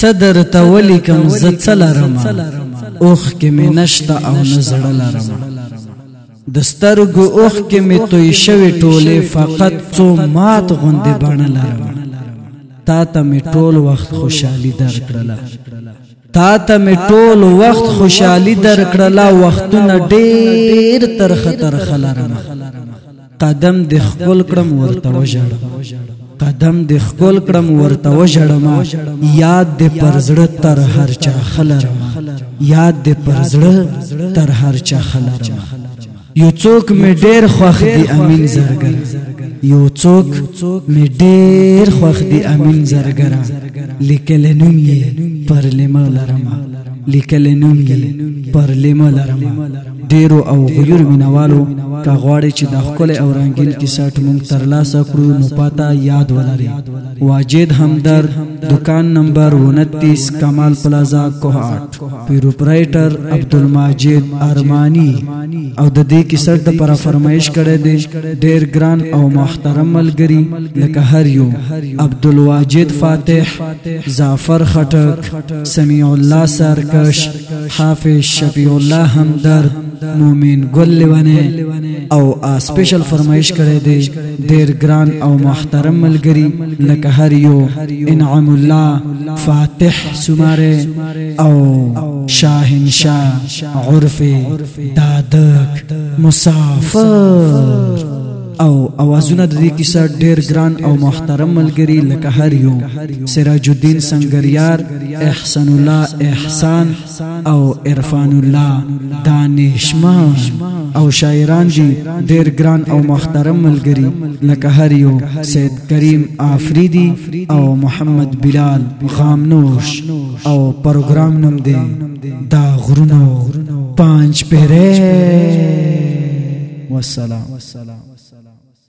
صدر تولی کم زد سلارم اوخ کې می نشتا او نزړ لارم دسترګو اوخ کې می توي شوي ټوله فقط څو مات غوندې بڼه لارم تا ته می ټول وخت خوشحالي درکړله. تا ته می ټول وخت خوشحالي درکړله وختونه ډېر تر خطر خلارم قدم د خپل کړم ورته وژړم قدم د خپل کړم، ورته وژړم. یاد د پرزړه تر هر چا خلرم یاد د پرزړه تر هر چا خلرم یو څوک می ډیر خوخ دی، امین زرګر. یو څوک می ډیر خوخ دی، امین زرګر لیکل نوم یې پر لمه لرم لیکل نوم پر لمه لرم ډیرو او غیر مینوالو کا غواړي چې د خپل او رنگین کیسټ مونږ تر لاسه کړو، نو پاتا یاد ولري واجد همدر دکان نمبر 29 کمال پلازا، کوهاټ. پیروپرایټر عبدالماجد ارمانی. او د دې کیسټ پر فرمایش کړي دي ډیر ګران او محترم ملګری، لکه هر یو. عبدالواجد فاتح زعفر خټک، سمیع الله سرکش، حافظ شفیع الله همدرد مومن گل لیوانه او اسپیشل فرمایش کړی دی ډیر ګران او محترم ملګری لکه هر یو انعام الله فاتح سماره او شاهنشاه عرف دادک، مسافر۔ او اوازونه د دې کیسه ډیر ګران او محترم ملګری لکه هر یو. سراج الدین سنگریار احسان الله، احسان او عرفان الله. دانشمان او شاعران دي ډیر ګران او محترم ملګری لکه هر یو. سید کریم آفریدی او محمد بلال خامنوش او پروګرام نوم دی. دا غرونو پانچ پیره والسلام والسلام